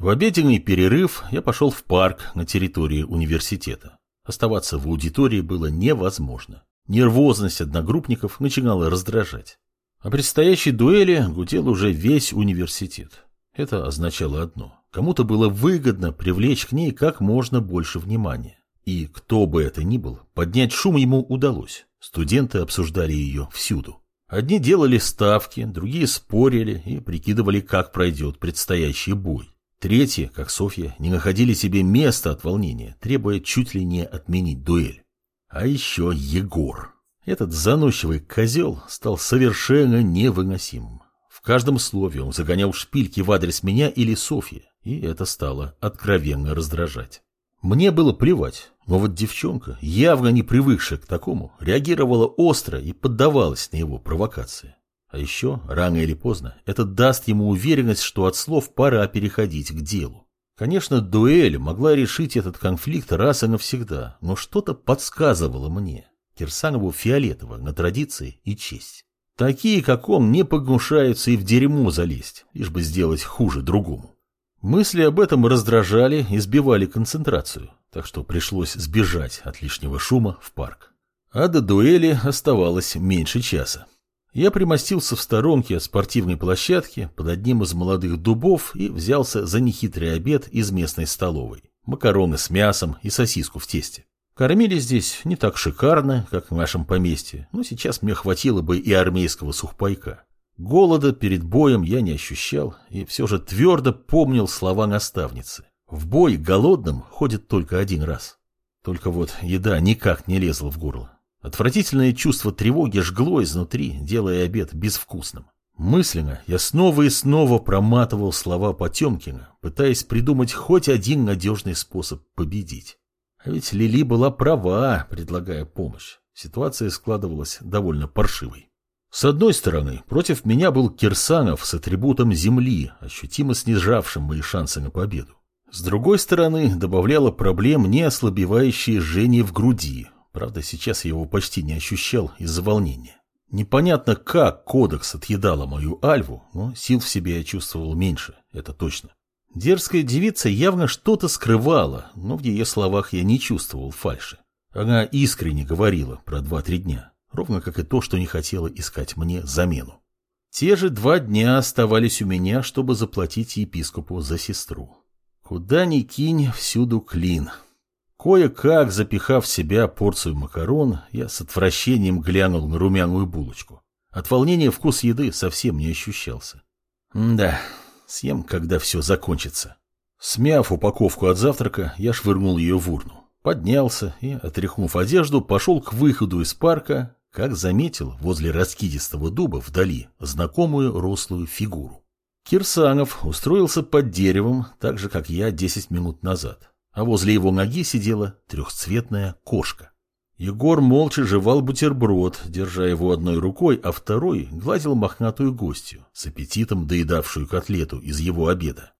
В обеденный перерыв я пошел в парк на территории университета. Оставаться в аудитории было невозможно. Нервозность одногруппников начинала раздражать. О предстоящей дуэли гудел уже весь университет. Это означало одно. Кому-то было выгодно привлечь к ней как можно больше внимания. И кто бы это ни был, поднять шум ему удалось. Студенты обсуждали ее всюду. Одни делали ставки, другие спорили и прикидывали, как пройдет предстоящий бой. Третьи, как Софья, не находили себе места от волнения, требуя чуть ли не отменить дуэль. А еще Егор. Этот заносчивый козел стал совершенно невыносимым. В каждом слове он загонял шпильки в адрес меня или Софьи, и это стало откровенно раздражать. Мне было плевать, но вот девчонка, явно не привыкшая к такому, реагировала остро и поддавалась на его провокации. А еще, рано или поздно, это даст ему уверенность, что от слов пора переходить к делу. Конечно, дуэль могла решить этот конфликт раз и навсегда, но что-то подсказывало мне. Кирсанову фиолетово на традиции и честь. Такие, как он, не погнушаются и в дерьмо залезть, лишь бы сделать хуже другому. Мысли об этом раздражали и сбивали концентрацию, так что пришлось сбежать от лишнего шума в парк. А до дуэли оставалось меньше часа. Я примостился в сторонке спортивной площадки под одним из молодых дубов и взялся за нехитрый обед из местной столовой. Макароны с мясом и сосиску в тесте. Кормили здесь не так шикарно, как в нашем поместье, но сейчас мне хватило бы и армейского сухпайка. Голода перед боем я не ощущал и все же твердо помнил слова наставницы. В бой голодным ходит только один раз. Только вот еда никак не лезла в горло. Отвратительное чувство тревоги жгло изнутри, делая обед безвкусным. Мысленно я снова и снова проматывал слова Потемкина, пытаясь придумать хоть один надежный способ победить. А ведь Лили была права, предлагая помощь. Ситуация складывалась довольно паршивой. С одной стороны, против меня был Кирсанов с атрибутом земли, ощутимо снижавшим мои шансы на победу. С другой стороны, добавляло проблем не ослабевающее жжение в груди. Правда, сейчас я его почти не ощущал из-за волнения. Непонятно, как кодекс отъедала мою альву, но сил в себе я чувствовал меньше, это точно. Дерзкая девица явно что-то скрывала, но в ее словах я не чувствовал фальши. Она искренне говорила про два-три дня. Ровно как и то, что не хотела искать мне замену. Те же два дня оставались у меня, чтобы заплатить епископу за сестру. Куда ни кинь, всюду клин. Кое-как, запихав в себя порцию макарон, я с отвращением глянул на румяную булочку. От волнения вкус еды совсем не ощущался. Да, съем, когда все закончится. Смяв упаковку от завтрака, я швырнул ее в урну. Поднялся и, отряхнув одежду, пошел к выходу из парка, как заметил возле раскидистого дуба вдали знакомую рослую фигуру. Кирсанов устроился под деревом, так же, как я десять минут назад, а возле его ноги сидела трехцветная кошка. Егор молча жевал бутерброд, держа его одной рукой, а второй гладил мохнатую гостью, с аппетитом доедавшую котлету из его обеда.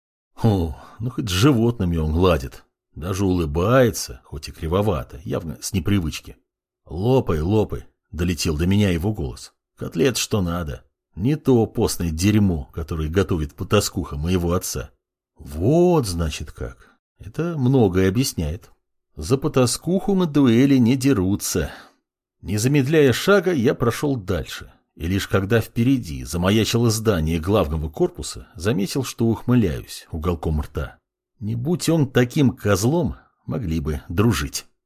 О, ну хоть с животными он гладит. Даже улыбается, хоть и кривовато, явно с непривычки. Лопай, лопай, Долетел до меня его голос. Котлет что надо. Не то постное дерьмо, которое готовит потаскуха моего отца. Вот, значит, как. Это многое объясняет. За потаскуху на дуэли не дерутся. Не замедляя шага, я прошел дальше. И лишь когда впереди замаячило здание главного корпуса, заметил, что ухмыляюсь уголком рта. Не будь он таким козлом, могли бы дружить.